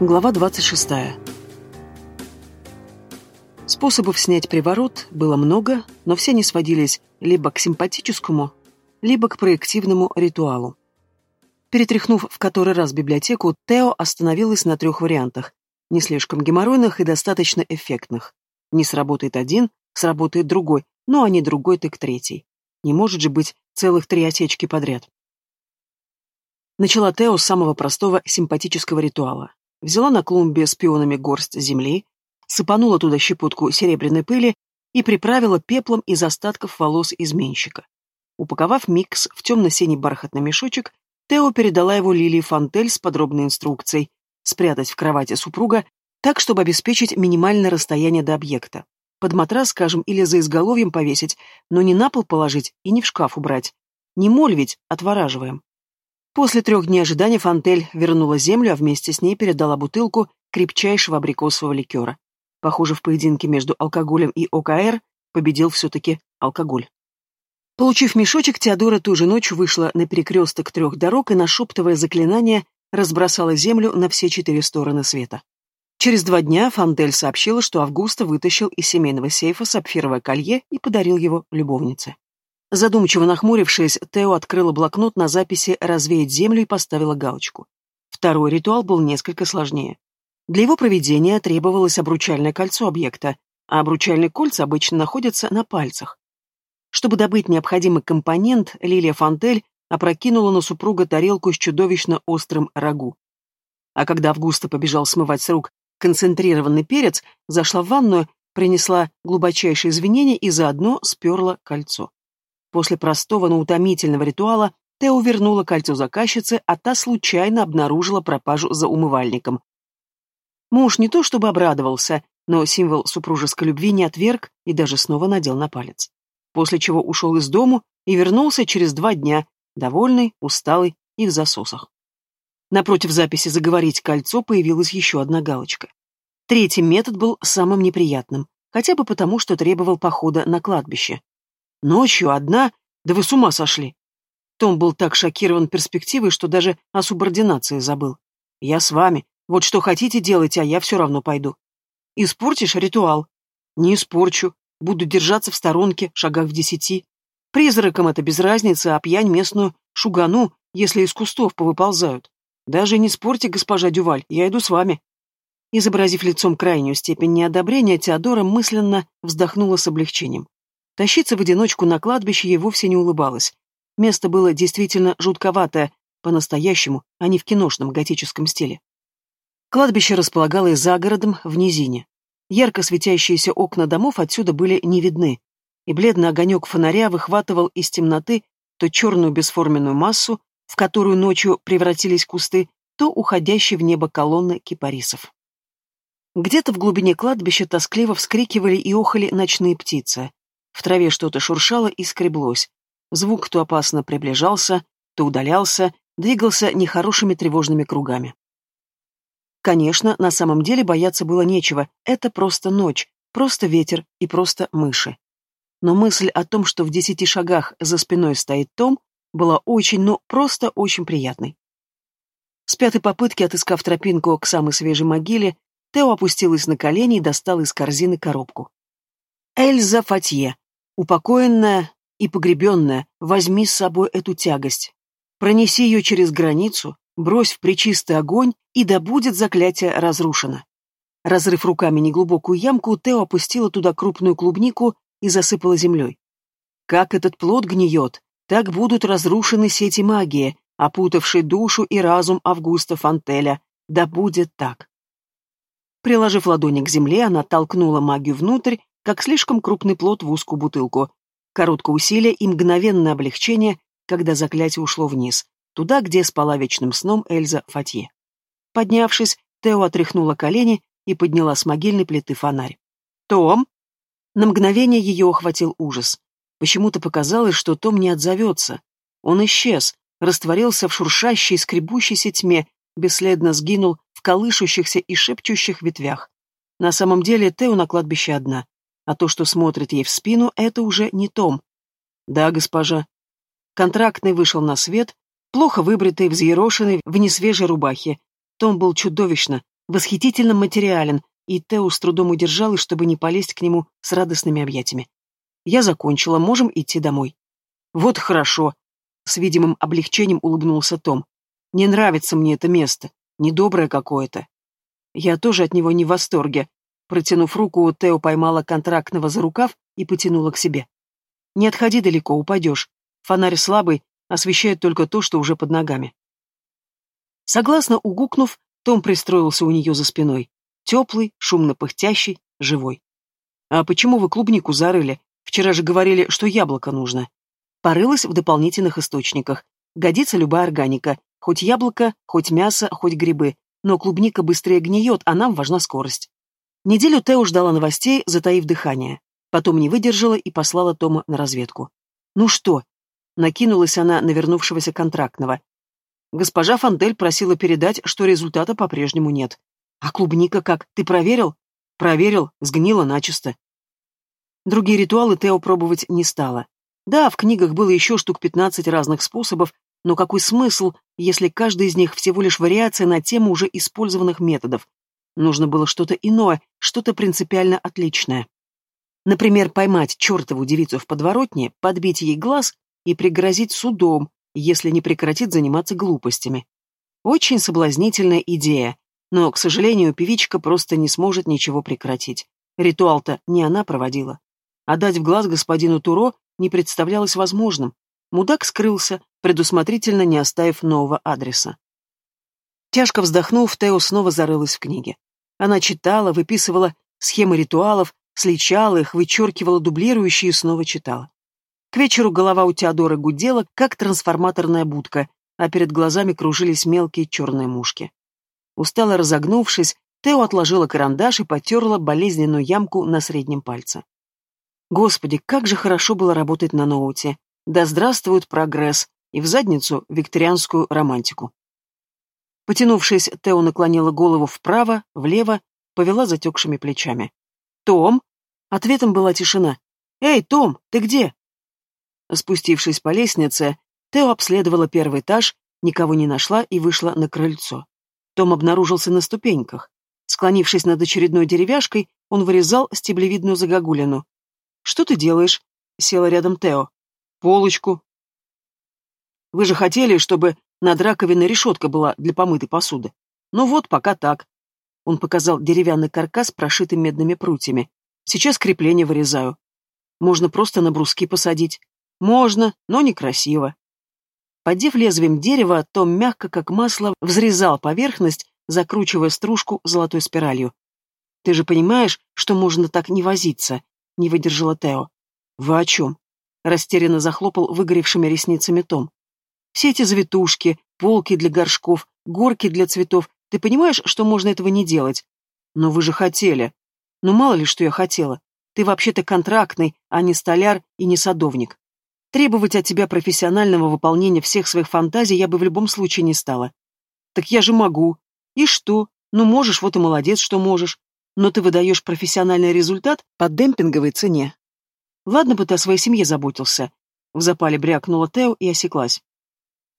Глава 26. Способов снять приворот было много, но все не сводились либо к симпатическому, либо к проективному ритуалу. Перетряхнув в который раз библиотеку, Тео остановилась на трех вариантах, не слишком геморройных и достаточно эффектных. Не сработает один, сработает другой, но а не другой, так третий. Не может же быть целых три отечки подряд. Начала Тео с самого простого симпатического ритуала взяла на клумбе с пионами горсть земли, сыпанула туда щепотку серебряной пыли и приправила пеплом из остатков волос изменщика. Упаковав микс в темно-синий бархатный мешочек, Тео передала его Лилии Фантель с подробной инструкцией спрятать в кровати супруга так, чтобы обеспечить минимальное расстояние до объекта. Под матрас, скажем, или за изголовьем повесить, но не на пол положить и не в шкаф убрать. Не моль ведь, отвораживаем. После трех дней ожидания Фантель вернула землю, а вместе с ней передала бутылку крепчайшего абрикосового ликера. Похоже, в поединке между алкоголем и ОКР победил все-таки алкоголь. Получив мешочек, Теодора ту же ночь вышла на перекресток трех дорог и, нашептывая заклинание, разбросала землю на все четыре стороны света. Через два дня Фантель сообщила, что Августа вытащил из семейного сейфа сапфировое колье и подарил его любовнице. Задумчиво нахмурившись, Тео открыла блокнот на записи «развеять землю» и поставила галочку. Второй ритуал был несколько сложнее. Для его проведения требовалось обручальное кольцо объекта, а обручальные кольца обычно находятся на пальцах. Чтобы добыть необходимый компонент, Лилия Фантель опрокинула на супруга тарелку с чудовищно острым рагу. А когда Августа побежал смывать с рук концентрированный перец, зашла в ванную, принесла глубочайшие извинения и заодно сперла кольцо. После простого, но утомительного ритуала Тео вернула кольцо заказчице, а та случайно обнаружила пропажу за умывальником. Муж не то чтобы обрадовался, но символ супружеской любви не отверг и даже снова надел на палец. После чего ушел из дому и вернулся через два дня, довольный, усталый и в засосах. Напротив записи «Заговорить кольцо» появилась еще одна галочка. Третий метод был самым неприятным, хотя бы потому, что требовал похода на кладбище. Ночью одна? Да вы с ума сошли!» Том был так шокирован перспективой, что даже о субординации забыл. «Я с вами. Вот что хотите делать, а я все равно пойду. Испортишь ритуал?» «Не испорчу. Буду держаться в сторонке, шагах в десяти. Призракам это без разницы, а пьянь местную шугану, если из кустов повыползают. Даже не спорьте, госпожа Дюваль, я иду с вами». Изобразив лицом крайнюю степень неодобрения, Теодора мысленно вздохнула с облегчением. Тащиться в одиночку на кладбище ей вовсе не улыбалось. Место было действительно жутковатое, по-настоящему, а не в киношном готическом стиле. Кладбище располагалось за городом, в низине. Ярко светящиеся окна домов отсюда были не видны, и бледный огонек фонаря выхватывал из темноты то черную бесформенную массу, в которую ночью превратились кусты, то уходящие в небо колонны кипарисов. Где-то в глубине кладбища тоскливо вскрикивали и охали ночные птицы. В траве что-то шуршало и скреблось. Звук то опасно приближался, то удалялся, двигался нехорошими тревожными кругами. Конечно, на самом деле бояться было нечего, это просто ночь, просто ветер и просто мыши. Но мысль о том, что в десяти шагах за спиной стоит Том, была очень, ну, просто очень приятной. С пятой попытки, отыскав тропинку к самой свежей могиле, Тео опустилась на колени и достала из корзины коробку. «Эльза Фатье», Упокоенная и погребенная, возьми с собой эту тягость. Пронеси ее через границу, брось в причистый огонь, и да будет заклятие разрушено. Разрыв руками неглубокую ямку, Тео опустила туда крупную клубнику и засыпала землей. Как этот плод гниет, так будут разрушены сети магии, опутавшие душу и разум Августа Фантеля. Да будет так. Приложив ладони к земле, она толкнула магию внутрь как слишком крупный плод в узкую бутылку. Короткое усилие и мгновенное облегчение, когда заклятие ушло вниз, туда, где спала вечным сном Эльза Фатье. Поднявшись, Тео отряхнула колени и подняла с могильной плиты фонарь. «Том!» На мгновение ее охватил ужас. Почему-то показалось, что Том не отзовется. Он исчез, растворился в шуршащей, скребущейся тьме, бесследно сгинул в колышущихся и шепчущих ветвях. На самом деле Тео на кладбище одна а то, что смотрит ей в спину, это уже не Том. Да, госпожа. Контрактный вышел на свет, плохо выбритый, взъерошенный, в несвежей рубахе. Том был чудовищно, восхитительно материален, и Тео с трудом удержалась, чтобы не полезть к нему с радостными объятиями. «Я закончила, можем идти домой». «Вот хорошо», — с видимым облегчением улыбнулся Том. «Не нравится мне это место, недоброе какое-то». Я тоже от него не в восторге. Протянув руку, Тео поймала контрактного за рукав и потянула к себе. «Не отходи далеко, упадешь. Фонарь слабый, освещает только то, что уже под ногами». Согласно угукнув, том пристроился у нее за спиной. Теплый, шумно пыхтящий, живой. «А почему вы клубнику зарыли? Вчера же говорили, что яблоко нужно». Порылась в дополнительных источниках. Годится любая органика. Хоть яблоко, хоть мясо, хоть грибы. Но клубника быстрее гниет, а нам важна скорость. Неделю Тео ждала новостей, затаив дыхание. Потом не выдержала и послала Тома на разведку. «Ну что?» Накинулась она на вернувшегося контрактного. Госпожа Фандель просила передать, что результата по-прежнему нет. А клубника как? Ты проверил? Проверил, сгнила начисто. Другие ритуалы Тео пробовать не стала. Да, в книгах было еще штук пятнадцать разных способов, но какой смысл, если каждый из них всего лишь вариация на тему уже использованных методов? Нужно было что-то иное, что-то принципиально отличное. Например, поймать чертову девицу в подворотне, подбить ей глаз и пригрозить судом, если не прекратит заниматься глупостями. Очень соблазнительная идея, но, к сожалению, певичка просто не сможет ничего прекратить. Ритуал-то не она проводила. А дать в глаз господину Туро не представлялось возможным. Мудак скрылся, предусмотрительно не оставив нового адреса. Тяжко вздохнув, Тео снова зарылась в книге. Она читала, выписывала схемы ритуалов, сличала их, вычеркивала дублирующие и снова читала. К вечеру голова у Теодора гудела, как трансформаторная будка, а перед глазами кружились мелкие черные мушки. Устало разогнувшись, Тео отложила карандаш и потерла болезненную ямку на среднем пальце. Господи, как же хорошо было работать на ноуте. Да здравствует прогресс и в задницу викторианскую романтику. Потянувшись, Тео наклонила голову вправо, влево, повела затекшими плечами. «Том?» Ответом была тишина. «Эй, Том, ты где?» Спустившись по лестнице, Тео обследовала первый этаж, никого не нашла и вышла на крыльцо. Том обнаружился на ступеньках. Склонившись над очередной деревяшкой, он вырезал стеблевидную загогулину. «Что ты делаешь?» — села рядом Тео. «Полочку». «Вы же хотели, чтобы над раковиной решетка была для помытой посуды. Ну вот, пока так». Он показал деревянный каркас, прошитый медными прутьями. «Сейчас крепление вырезаю. Можно просто на бруски посадить. Можно, но некрасиво. Поддев лезвием дерева, Том мягко, как масло, взрезал поверхность, закручивая стружку золотой спиралью. «Ты же понимаешь, что можно так не возиться?» — не выдержала Тео. «Вы о чем?» — растерянно захлопал выгоревшими ресницами Том. «Все эти завитушки, полки для горшков, горки для цветов. Ты понимаешь, что можно этого не делать? Но вы же хотели. Ну мало ли, что я хотела. Ты вообще-то контрактный, а не столяр и не садовник. Требовать от тебя профессионального выполнения всех своих фантазий я бы в любом случае не стала. Так я же могу. И что? Ну можешь, вот и молодец, что можешь. Но ты выдаешь профессиональный результат по демпинговой цене. Ладно бы ты о своей семье заботился. В запале брякнула Тео и осеклась.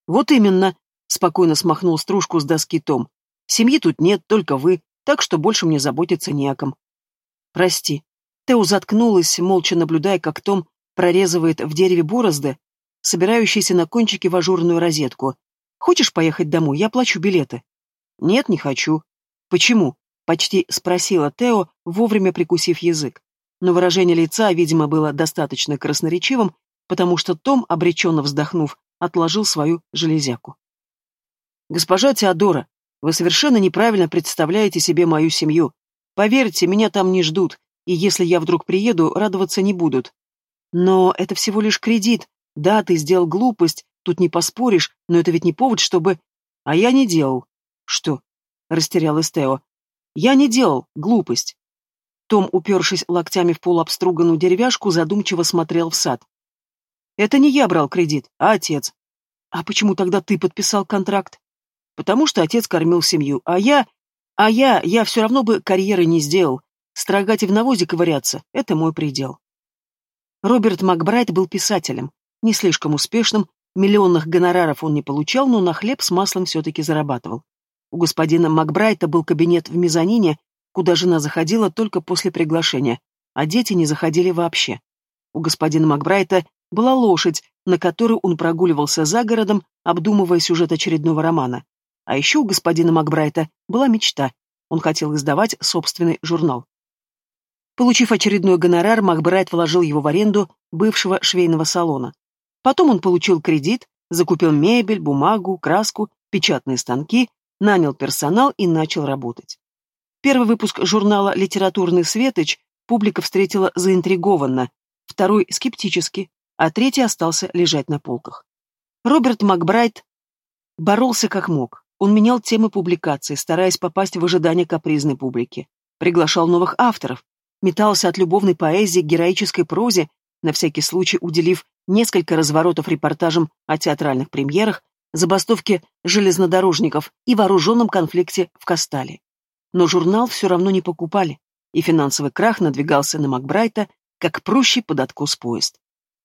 Вот именно, спокойно смахнул стружку с доски Том. Семьи тут нет, только вы, так что больше мне заботиться не о ком. Прости. Тео заткнулась, молча наблюдая, как Том прорезывает в дереве борозды, собирающиеся на кончике в ажурную розетку. «Хочешь поехать домой? Я плачу билеты». «Нет, не хочу». «Почему?» — почти спросила Тео, вовремя прикусив язык. Но выражение лица, видимо, было достаточно красноречивым, потому что Том, обреченно вздохнув, отложил свою железяку. «Госпожа Теодора, вы совершенно неправильно представляете себе мою семью. Поверьте, меня там не ждут, и если я вдруг приеду, радоваться не будут. Но это всего лишь кредит. Да, ты сделал глупость, тут не поспоришь, но это ведь не повод, чтобы... А я не делал. Что? Растерялась Тео. Я не делал глупость. Том, упершись локтями в полуобструганную деревяшку, задумчиво смотрел в сад. Это не я брал кредит, а отец. А почему тогда ты подписал контракт? Потому что отец кормил семью, а я... А я... Я все равно бы карьеры не сделал. Строгать и в навозе ковыряться — это мой предел. Роберт Макбрайт был писателем, не слишком успешным, миллионных гонораров он не получал, но на хлеб с маслом все-таки зарабатывал. У господина Макбрайта был кабинет в мезонине, куда жена заходила только после приглашения, а дети не заходили вообще. У господина Макбрайта была лошадь, на которой он прогуливался за городом, обдумывая сюжет очередного романа. А еще у господина Макбрайта была мечта. Он хотел издавать собственный журнал. Получив очередной гонорар, Макбрайт вложил его в аренду бывшего швейного салона. Потом он получил кредит, закупил мебель, бумагу, краску, печатные станки, нанял персонал и начал работать. Первый выпуск журнала «Литературный светоч» публика встретила заинтригованно, второй — скептически, а третий остался лежать на полках. Роберт Макбрайт боролся как мог. Он менял темы публикаций, стараясь попасть в ожидание капризной публики. Приглашал новых авторов, метался от любовной поэзии к героической прозе, на всякий случай уделив несколько разворотов репортажам о театральных премьерах, забастовке железнодорожников и вооруженном конфликте в Кастале. Но журнал все равно не покупали, и финансовый крах надвигался на Макбрайта, как прущий под откос поезд.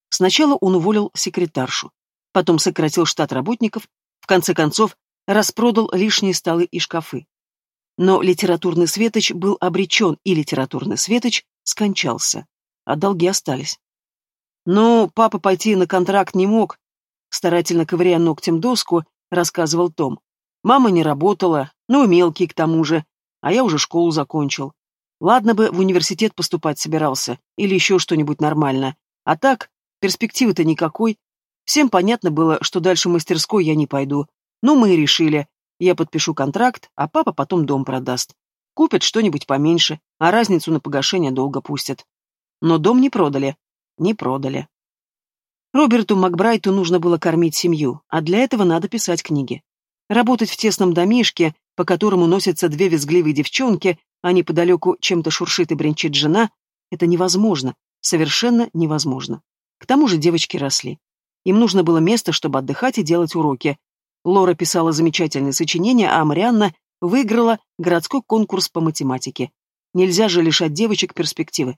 Сначала он уволил секретаршу, потом сократил штат работников, в конце концов распродал лишние столы и шкафы. Но литературный светоч был обречен, и литературный светоч скончался, а долги остались. Но папа пойти на контракт не мог, старательно ковыряя ногтем доску, рассказывал Том. Мама не работала, ну и мелкий к тому же, а я уже школу закончил. Ладно бы в университет поступать собирался, или еще что-нибудь нормально. А так, перспективы-то никакой. Всем понятно было, что дальше мастерской я не пойду. Ну, мы и решили, я подпишу контракт, а папа потом дом продаст. Купят что-нибудь поменьше, а разницу на погашение долго пустят. Но дом не продали. Не продали. Роберту Макбрайту нужно было кормить семью, а для этого надо писать книги. Работать в тесном домишке, по которому носятся две визгливые девчонки, а неподалеку чем-то шуршит и бренчит жена, это невозможно, совершенно невозможно. К тому же девочки росли. Им нужно было место, чтобы отдыхать и делать уроки, Лора писала замечательные сочинения, а Марианна выиграла городской конкурс по математике. Нельзя же лишать девочек перспективы.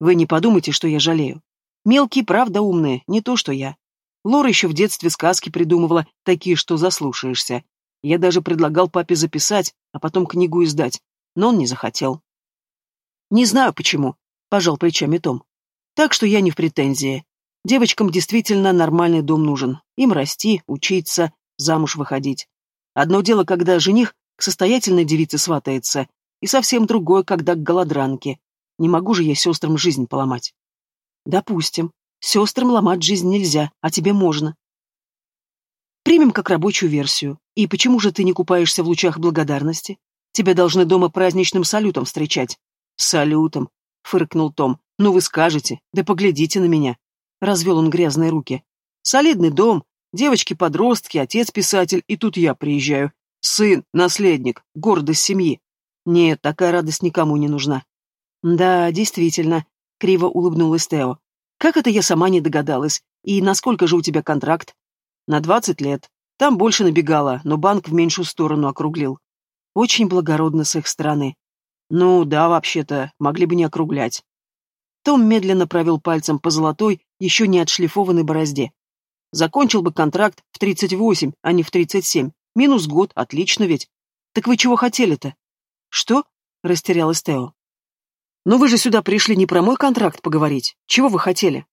Вы не подумайте, что я жалею. Мелкие, правда, умные, не то, что я. Лора еще в детстве сказки придумывала, такие, что заслушаешься. Я даже предлагал папе записать, а потом книгу издать, но он не захотел. Не знаю почему, пожал плечами Том. Так что я не в претензии. Девочкам действительно нормальный дом нужен. Им расти, учиться, замуж выходить. Одно дело, когда жених к состоятельной девице сватается, и совсем другое, когда к голодранке. Не могу же я сестрам жизнь поломать. Допустим, сестрам ломать жизнь нельзя, а тебе можно. Примем как рабочую версию. И почему же ты не купаешься в лучах благодарности? Тебя должны дома праздничным салютом встречать. Салютом, фыркнул Том. Ну вы скажете, да поглядите на меня. Развел он грязные руки. Солидный дом, Девочки-подростки, отец писатель, и тут я приезжаю. Сын, наследник, гордость семьи. Нет, такая радость никому не нужна. Да, действительно, криво улыбнулась Тео. Как это я сама не догадалась? И насколько же у тебя контракт? На двадцать лет. Там больше набегала, но банк в меньшую сторону округлил. Очень благородно с их стороны. Ну да, вообще-то, могли бы не округлять. Том медленно провел пальцем по золотой, еще не отшлифованной борозде. Закончил бы контракт в 38, а не в 37. Минус год, отлично ведь. Так вы чего хотели-то? Что? Растерялась Тео. Но вы же сюда пришли не про мой контракт поговорить. Чего вы хотели?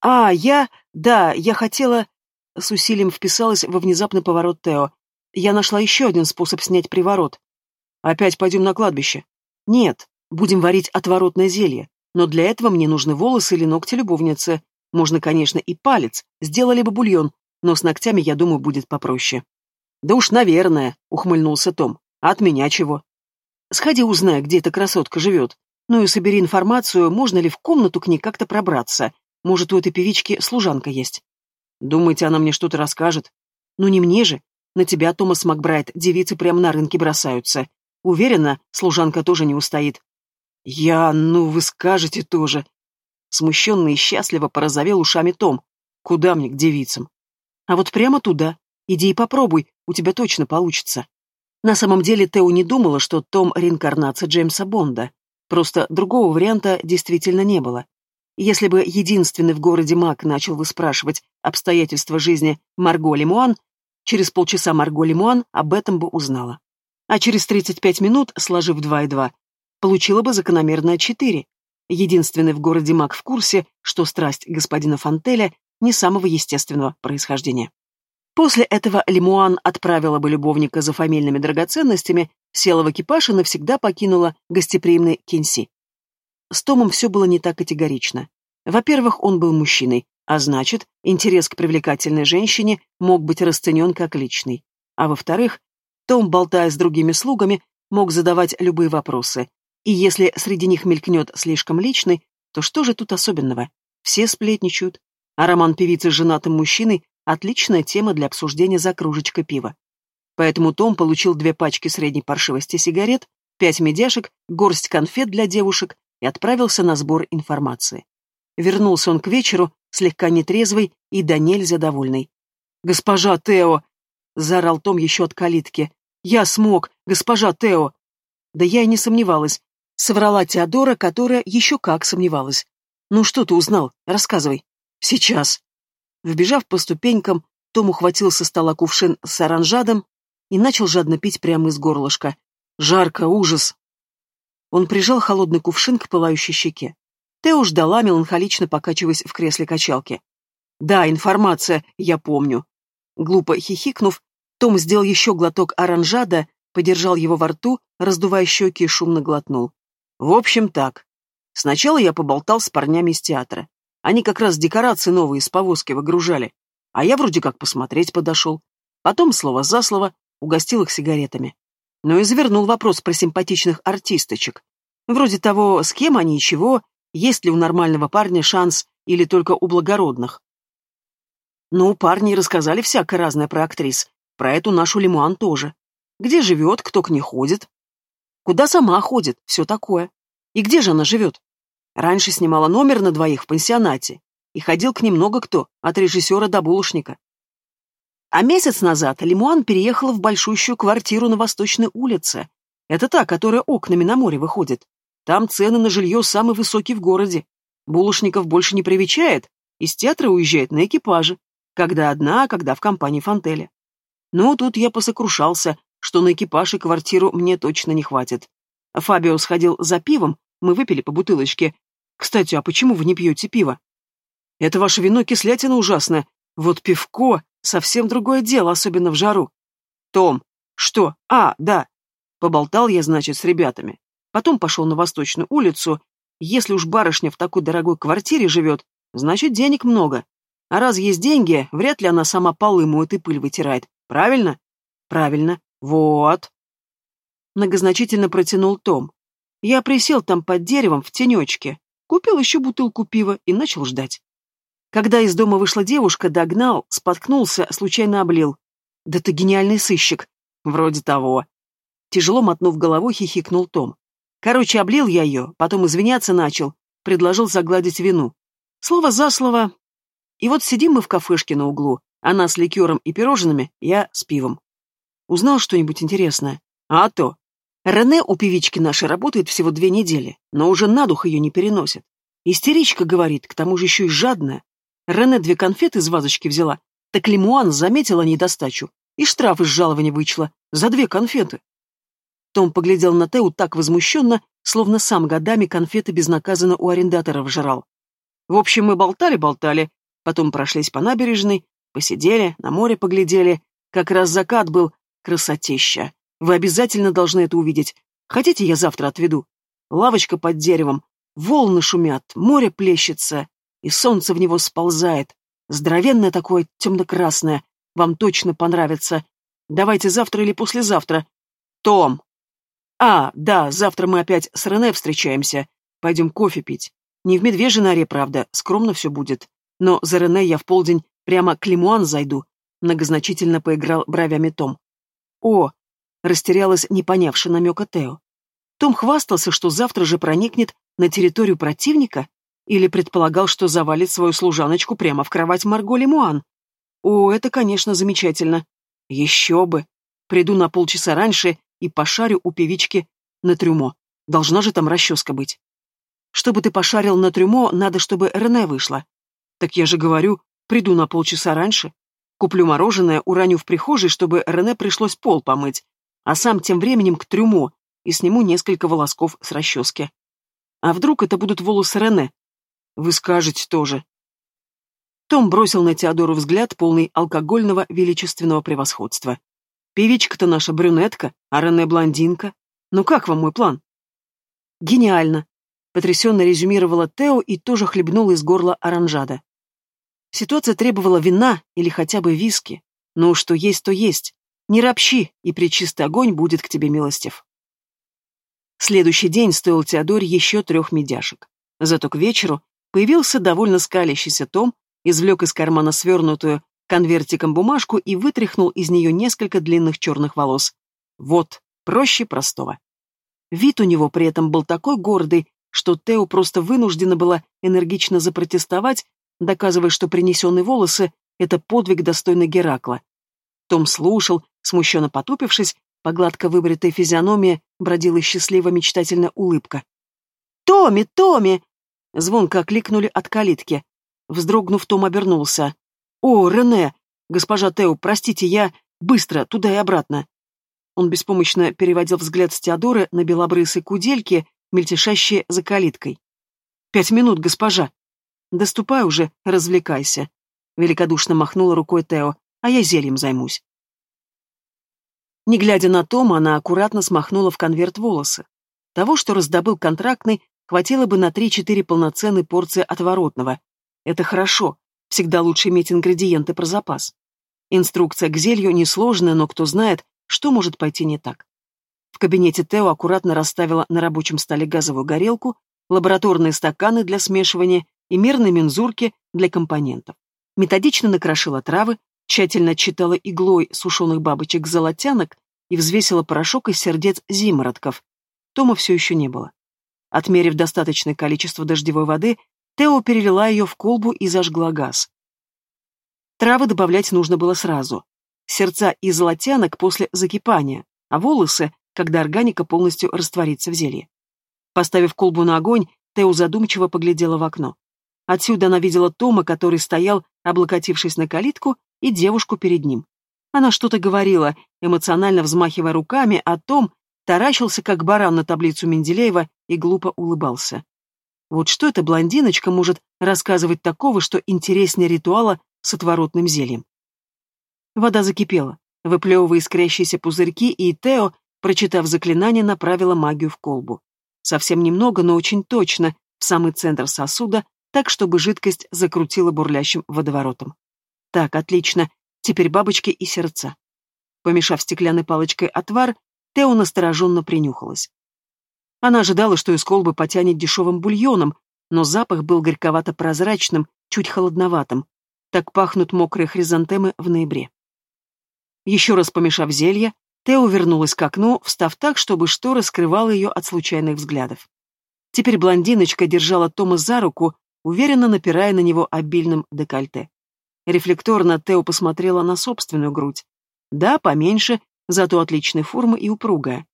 А, я... Да, я хотела... С усилием вписалась во внезапный поворот Тео. Я нашла еще один способ снять приворот. Опять пойдем на кладбище? Нет, будем варить отворотное зелье. Но для этого мне нужны волосы или ногти любовницы. Можно, конечно, и палец, сделали бы бульон, но с ногтями, я думаю, будет попроще. Да уж, наверное, ухмыльнулся Том. А от меня чего? Сходи узнай, где эта красотка живет. Ну и собери информацию, можно ли в комнату к ней как-то пробраться. Может, у этой певички служанка есть. Думаете, она мне что-то расскажет? Ну не мне же. На тебя, Томас Макбрайт, девицы прямо на рынке бросаются. Уверена, служанка тоже не устоит. Я, ну вы скажете тоже, Смущенно и счастливо порозовел ушами Том. Куда мне к девицам? А вот прямо туда. Иди и попробуй, у тебя точно получится. На самом деле Тео не думала, что Том — реинкарнация Джеймса Бонда. Просто другого варианта действительно не было. Если бы единственный в городе маг начал выспрашивать обстоятельства жизни Марго Лемуан, через полчаса Марго Лемуан об этом бы узнала. а через 35 минут, сложив 2 и 2, получила бы закономерное 4. Единственный в городе маг в курсе, что страсть господина Фантеля не самого естественного происхождения. После этого Лемуан отправила бы любовника за фамильными драгоценностями, села в экипаж и навсегда покинула гостеприимный Кенси. С Томом все было не так категорично. Во-первых, он был мужчиной, а значит, интерес к привлекательной женщине мог быть расценен как личный. А во-вторых, том, болтая с другими слугами, мог задавать любые вопросы. И если среди них мелькнет слишком личный, то что же тут особенного? Все сплетничают. А роман певицы с женатым мужчиной – отличная тема для обсуждения за кружечкой пива. Поэтому Том получил две пачки средней паршивости сигарет, пять медяшек, горсть конфет для девушек и отправился на сбор информации. Вернулся он к вечеру, слегка нетрезвый и до нельзя довольный. «Госпожа Тео!» — заорал Том еще от калитки. «Я смог! Госпожа Тео!» Да я и не сомневалась. Соврала Теодора, которая еще как сомневалась. «Ну что ты узнал? Рассказывай». «Сейчас». Вбежав по ступенькам, Том ухватил со стола кувшин с оранжадом и начал жадно пить прямо из горлышка. «Жарко, ужас!» Он прижал холодный кувшин к пылающей щеке. Тео ждала, меланхолично покачиваясь в кресле качалки. «Да, информация, я помню». Глупо хихикнув, Том сделал еще глоток оранжада, подержал его во рту, раздувая щеки и шумно глотнул. «В общем, так. Сначала я поболтал с парнями из театра. Они как раз декорации новые из повозки выгружали. А я вроде как посмотреть подошел. Потом, слово за слово, угостил их сигаретами. Но и завернул вопрос про симпатичных артисточек. Вроде того, с кем они и чего, есть ли у нормального парня шанс или только у благородных. Ну, парни рассказали всякое разное про актрис, про эту нашу Лимуан тоже. Где живет, кто к ней ходит. Куда сама ходит, все такое. И где же она живет? Раньше снимала номер на двоих в пансионате, и ходил к ней много кто, от режиссера до булочника. А месяц назад Лимуан переехала в большущую квартиру на Восточной улице. Это та, которая окнами на море выходит. Там цены на жилье самые высокие в городе. Булочников больше не привечает, из театра уезжает на экипаже. Когда одна, когда в компании Фантеля. Ну, тут я посокрушался, что на экипаж и квартиру мне точно не хватит. Фабио сходил за пивом, мы выпили по бутылочке. Кстати, а почему вы не пьете пиво? Это ваше вино кислятина ужасная. Вот пивко — совсем другое дело, особенно в жару. Том, что? А, да. Поболтал я, значит, с ребятами. Потом пошел на Восточную улицу. Если уж барышня в такой дорогой квартире живет, значит, денег много. А раз есть деньги, вряд ли она сама полы моет и пыль вытирает. Правильно? Правильно. Вот. Многозначительно протянул Том. Я присел там под деревом в тенечке, купил еще бутылку пива и начал ждать. Когда из дома вышла девушка, догнал, споткнулся, случайно облил. Да ты гениальный сыщик. Вроде того. Тяжело мотнув головой, хихикнул Том. Короче, облил я ее, потом извиняться начал, предложил загладить вину. Слово за слово. И вот сидим мы в кафешке на углу, она с ликером и пирожными, я с пивом. Узнал что-нибудь интересное? А то. Рене у певички нашей работает всего две недели, но уже на дух ее не переносит. Истеричка говорит, к тому же еще и жадная. Рене две конфеты из вазочки взяла, так Лимуан заметила недостачу и штраф из жалования вычла за две конфеты. Том поглядел на Теу так возмущенно, словно сам годами конфеты безнаказанно у арендаторов жрал. В общем, мы болтали-болтали, потом прошлись по набережной, посидели, на море поглядели. Как раз закат был, красотища. Вы обязательно должны это увидеть. Хотите, я завтра отведу? Лавочка под деревом, волны шумят, море плещется, и солнце в него сползает. Здоровенное такое, темно-красное. Вам точно понравится. Давайте завтра или послезавтра. Том, «А, да, завтра мы опять с Рене встречаемся. Пойдем кофе пить. Не в медвежьей норе, правда, скромно все будет. Но за Рене я в полдень прямо к Лимуан зайду», — многозначительно поиграл бровями Том. «О!» — растерялась, не понявши намека Тео. Том хвастался, что завтра же проникнет на территорию противника или предполагал, что завалит свою служаночку прямо в кровать Марго Лимуан. О, это, конечно, замечательно. Еще бы. Приду на полчаса раньше и пошарю у певички на трюмо. Должна же там расческа быть. Чтобы ты пошарил на трюмо, надо, чтобы Рене вышла. Так я же говорю, приду на полчаса раньше. Куплю мороженое, уроню в прихожей, чтобы Рене пришлось пол помыть. а сам тем временем к трюмо и сниму несколько волосков с расчески. А вдруг это будут волосы Рене? Вы скажете тоже. Том бросил на Теодору взгляд, полный алкогольного величественного превосходства. Певичка-то наша брюнетка, а Рене блондинка. Ну как вам мой план? Гениально, потрясенно резюмировала Тео и тоже хлебнула из горла оранжада. Ситуация требовала вина или хотя бы виски. Ну, что есть, то есть. Не ропщи, и причистый огонь будет к тебе милостив. Следующий день стоил Теодоре еще трех медяшек. Зато к вечеру появился довольно скалящийся Том, извлек из кармана свернутую конвертиком бумажку и вытряхнул из нее несколько длинных черных волос. Вот, проще простого. Вид у него при этом был такой гордый, что Тео просто вынуждена была энергично запротестовать, доказывая, что принесенные волосы — это подвиг достойный Геракла. Том слушал, смущенно потупившись, по гладко выбритой физиономии бродила счастливо мечтательная улыбка. «Томми! Томми!» Звонко окликнули от калитки. Вздрогнув, Том обернулся. «О, Рене! Госпожа Тео, простите, я... Быстро, туда и обратно!» Он беспомощно переводил взгляд с Теодоры на белобрысой кудельки, мельтешащие за калиткой. «Пять минут, госпожа!» «Доступай уже, развлекайся!» Великодушно махнула рукой Тео, а я зельем займусь. Не глядя на Тома, она аккуратно смахнула в конверт волосы. Того, что раздобыл контрактный, хватило бы на 3-4 полноценные порции отворотного. Это хорошо, всегда лучше иметь ингредиенты про запас. Инструкция к зелью несложная, но кто знает, что может пойти не так. В кабинете Тео аккуратно расставила на рабочем столе газовую горелку, лабораторные стаканы для смешивания и мерные мензурки для компонентов. Методично накрошила травы, тщательно читала иглой сушеных бабочек-золотянок и взвесила порошок из сердец зимородков. Тома все еще не было. Отмерив достаточное количество дождевой воды, Тео перелила ее в колбу и зажгла газ. Травы добавлять нужно было сразу. Сердца и золотянок после закипания, а волосы, когда органика полностью растворится в зелье. Поставив колбу на огонь, Тео задумчиво поглядела в окно. Отсюда она видела Тома, который стоял, облокотившись на калитку, и девушку перед ним. Она что-то говорила, эмоционально взмахивая руками, а Том таращился, как баран на таблицу Менделеева, и глупо улыбался. Вот что эта блондиночка может рассказывать такого, что интереснее ритуала с отворотным зельем? Вода закипела, выплевывая искрящиеся пузырьки, и Тео, прочитав заклинание, направила магию в колбу. Совсем немного, но очень точно, в самый центр сосуда, так, чтобы жидкость закрутила бурлящим водоворотом. Так, отлично. Теперь бабочки и сердца. Помешав стеклянной палочкой отвар, Тео настороженно принюхалась. Она ожидала, что из колбы потянет дешевым бульоном, но запах был горьковато-прозрачным, чуть холодноватым. Так пахнут мокрые хризантемы в ноябре. Еще раз помешав зелье, Тео вернулась к окну, встав так, чтобы штора скрывала ее от случайных взглядов. Теперь блондиночка держала Тома за руку, уверенно напирая на него обильным декольте. Рефлекторно Тео посмотрела на собственную грудь. Да, поменьше, зато отличной формы и упругая.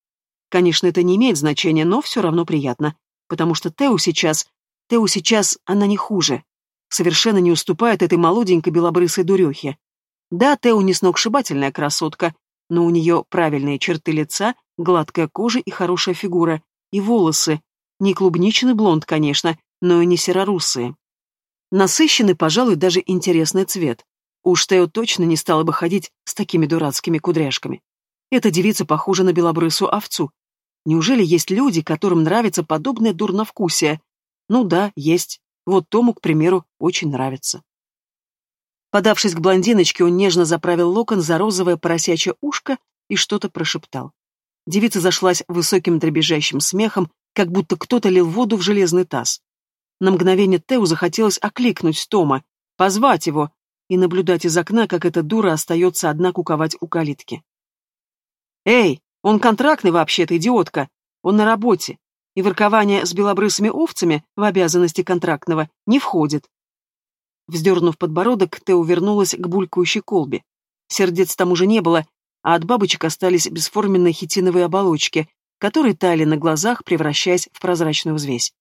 Конечно, это не имеет значения, но все равно приятно, потому что Тео сейчас... Тео сейчас она не хуже. Совершенно не уступает этой молоденькой белобрысой дурехе. Да, Тео не сногсшибательная красотка, но у нее правильные черты лица, гладкая кожа и хорошая фигура, и волосы. Не клубничный блонд, конечно, но и не серорусые. Насыщенный, пожалуй, даже интересный цвет. Уж Тео точно не стала бы ходить с такими дурацкими кудряшками. Эта девица похожа на белобрысую овцу. Неужели есть люди, которым нравится подобное дурновкусие? Ну да, есть. Вот Тому, к примеру, очень нравится. Подавшись к блондиночке, он нежно заправил локон за розовое поросячье ушко и что-то прошептал. Девица зашлась высоким дребезжащим смехом, как будто кто-то лил воду в железный таз. На мгновение Теу захотелось окликнуть Тома, позвать его и наблюдать из окна, как эта дура остается одна куковать у калитки. «Эй, он контрактный вообще-то, идиотка! Он на работе, и воркование с белобрысыми овцами в обязанности контрактного не входит». Вздернув подбородок, Тео вернулась к булькающей колбе. Сердец там уже не было, а от бабочек остались бесформенные хитиновые оболочки, которые таяли на глазах, превращаясь в прозрачную взвесь.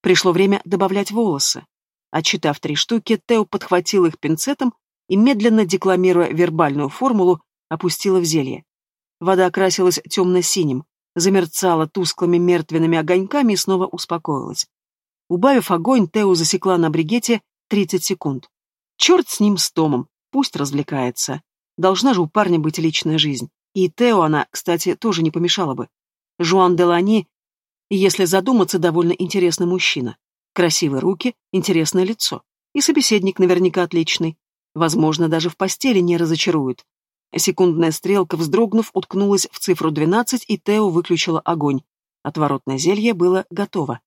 Пришло время добавлять волосы. Отчитав три штуки, Тео подхватил их пинцетом и, медленно декламируя вербальную формулу, опустила в зелье. вода окрасилась темно-синим, замерцала тусклыми мертвенными огоньками и снова успокоилась. Убавив огонь, Тео засекла на бригете 30 секунд. Черт с ним, с Томом, пусть развлекается. Должна же у парня быть личная жизнь. И Тео она, кстати, тоже не помешала бы. Жуан Делани, если задуматься, довольно интересный мужчина. Красивые руки, интересное лицо. И собеседник наверняка отличный. Возможно, даже в постели не разочарует. Секундная стрелка, вздрогнув, уткнулась в цифру 12, и Тео выключила огонь. Отворотное зелье было готово.